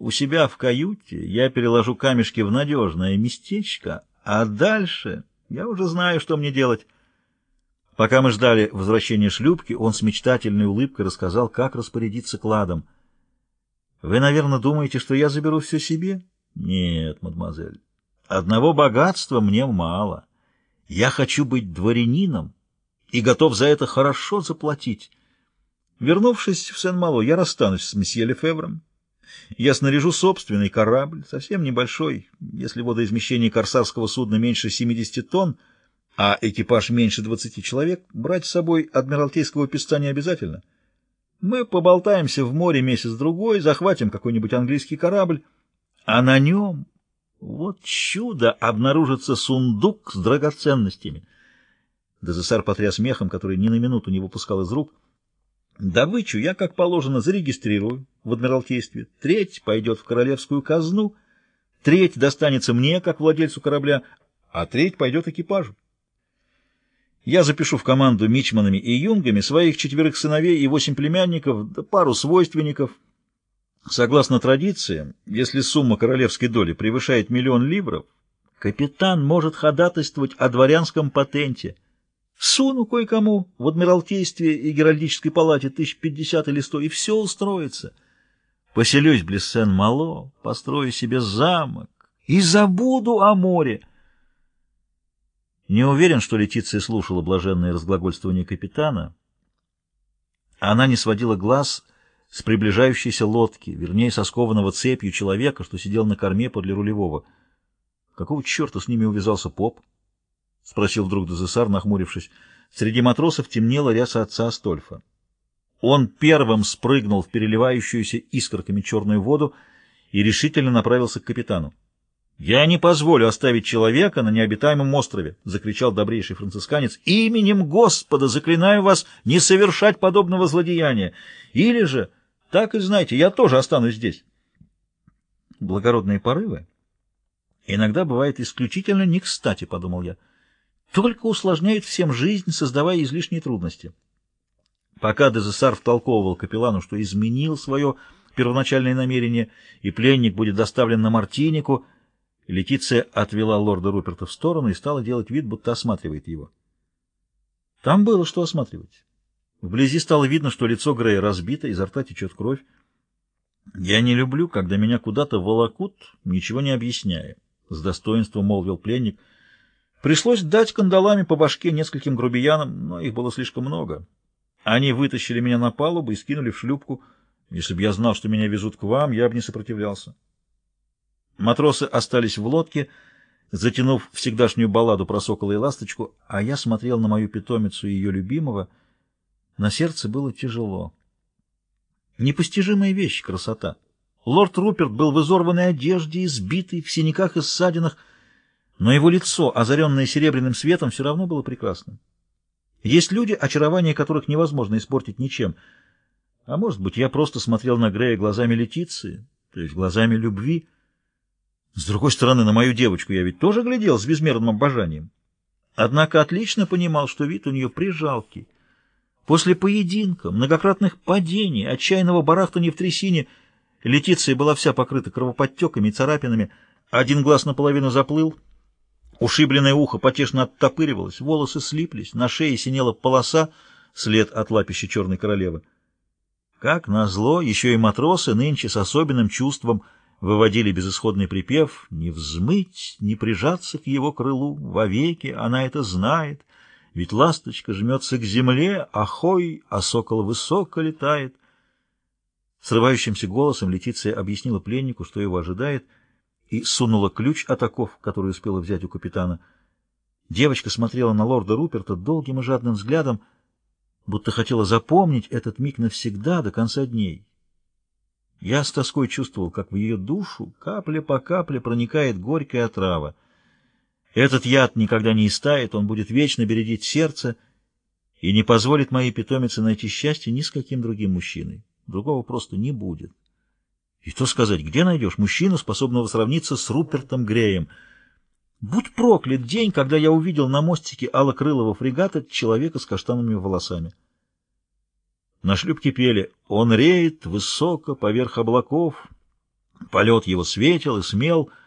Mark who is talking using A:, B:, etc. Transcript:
A: У себя в каюте я переложу камешки в надежное местечко, а дальше я уже знаю, что мне делать. Пока мы ждали возвращения шлюпки, он с мечтательной улыбкой рассказал, как распорядиться кладом. Вы, наверное, думаете, что я заберу все себе? Нет, мадемуазель. Одного богатства мне мало. Я хочу быть дворянином и готов за это хорошо заплатить. Вернувшись в Сен-Мало, я расстанусь с месье Лефевром. Я снаряжу собственный корабль, совсем небольшой, если водоизмещение корсарского судна меньше 70 тонн, а экипаж меньше 20 человек, брать с собой адмиралтейского песта не обязательно. Мы поболтаемся в море месяц-другой, захватим какой-нибудь английский корабль, а на нем, вот чудо, обнаружится сундук с драгоценностями. Дезессар потряс мехом, который ни на минуту не выпускал из рук. Добычу я, как положено, зарегистрирую в Адмиралтействе. Треть пойдет в королевскую казну, треть достанется мне, как владельцу корабля, а треть пойдет экипажу. Я запишу в команду мичманами и юнгами своих четверых сыновей и восемь племянников, да пару свойственников. Согласно традициям, если сумма королевской доли превышает миллион ливров, капитан может ходатайствовать о дворянском патенте. Суну кое-кому в Адмиралтействе и Геральдической палате тысяч пятьдесят или сто, и все устроится. Поселюсь близ Сен-Мало, построю себе замок и забуду о море. Не уверен, что Летиция слушала блаженное разглагольствование капитана. Она не сводила глаз с приближающейся лодки, вернее, со скованного цепью человека, что сидел на корме подле рулевого. Какого черта с ними увязался поп? — спросил вдруг Дезессар, нахмурившись. Среди матросов темнела ряса отца Астольфа. Он первым спрыгнул в переливающуюся искорками черную воду и решительно направился к капитану. «Я не позволю оставить человека на необитаемом острове!» — закричал добрейший францисканец. «Именем Господа заклинаю вас не совершать подобного злодеяния! Или же, так и знайте, я тоже останусь здесь!» Благородные порывы иногда бывает исключительно не кстати, — подумал я. Только усложняют всем жизнь, создавая излишние трудности. Пока Дезессар втолковывал капеллану, что изменил свое первоначальное намерение, и пленник будет доставлен на Мартинику, — Летиция отвела лорда Руперта в сторону и стала делать вид, будто осматривает его. Там было что осматривать. Вблизи стало видно, что лицо Грея разбито, изо рта течет кровь. «Я не люблю, когда меня куда-то волокут, ничего не объясняя», — с достоинством молвил пленник. «Пришлось дать кандалами по башке нескольким грубиянам, но их было слишком много. Они вытащили меня на палубу и скинули в шлюпку. Если бы я знал, что меня везут к вам, я бы не сопротивлялся». Матросы остались в лодке, затянув всегдашнюю балладу про сокола и ласточку, а я смотрел на мою питомицу и ее любимого. На сердце было тяжело. Непостижимая вещь — красота. Лорд Руперт был в изорванной одежде, избитый, в синяках и ссадинах, но его лицо, озаренное серебряным светом, все равно было прекрасным. Есть люди, очарование которых невозможно испортить ничем. А может быть, я просто смотрел на Грея глазами Летиции, то есть глазами любви — с другой стороны, на мою девочку я ведь тоже глядел с безмерным обожанием. Однако отлично понимал, что вид у нее прижалкий. После поединка, многократных падений, отчаянного барахтания в трясине, Летиция была вся покрыта кровоподтеками и царапинами, один глаз наполовину заплыл, ушибленное ухо потешно оттопыривалось, волосы слиплись, на шее синела полоса, след от лапища черной королевы. Как назло, еще и матросы нынче с особенным чувством — выводили безысходный припев «Не взмыть, не прижаться к его крылу, вовеки она это знает, ведь ласточка жмется к земле, ахой, а сокол высоко летает». Срывающимся голосом Летиция объяснила пленнику, что его ожидает, и сунула ключ от оков, который успела взять у капитана. Девочка смотрела на лорда Руперта долгим и жадным взглядом, будто хотела запомнить этот миг навсегда до конца дней. Я с тоской чувствовал, как в ее душу капля по капле проникает горькая отрава. Этот яд никогда не истает, он будет вечно бередить сердце и не позволит моей питомице найти счастье ни с каким другим мужчиной. Другого просто не будет. И то сказать, где найдешь мужчину, способного сравниться с Рупертом Греем? Будь проклят день, когда я увидел на мостике алокрылого фрегата человека с каштановыми волосами. На шлюпке пели «Он реет высоко поверх облаков, Полет его светел и смел —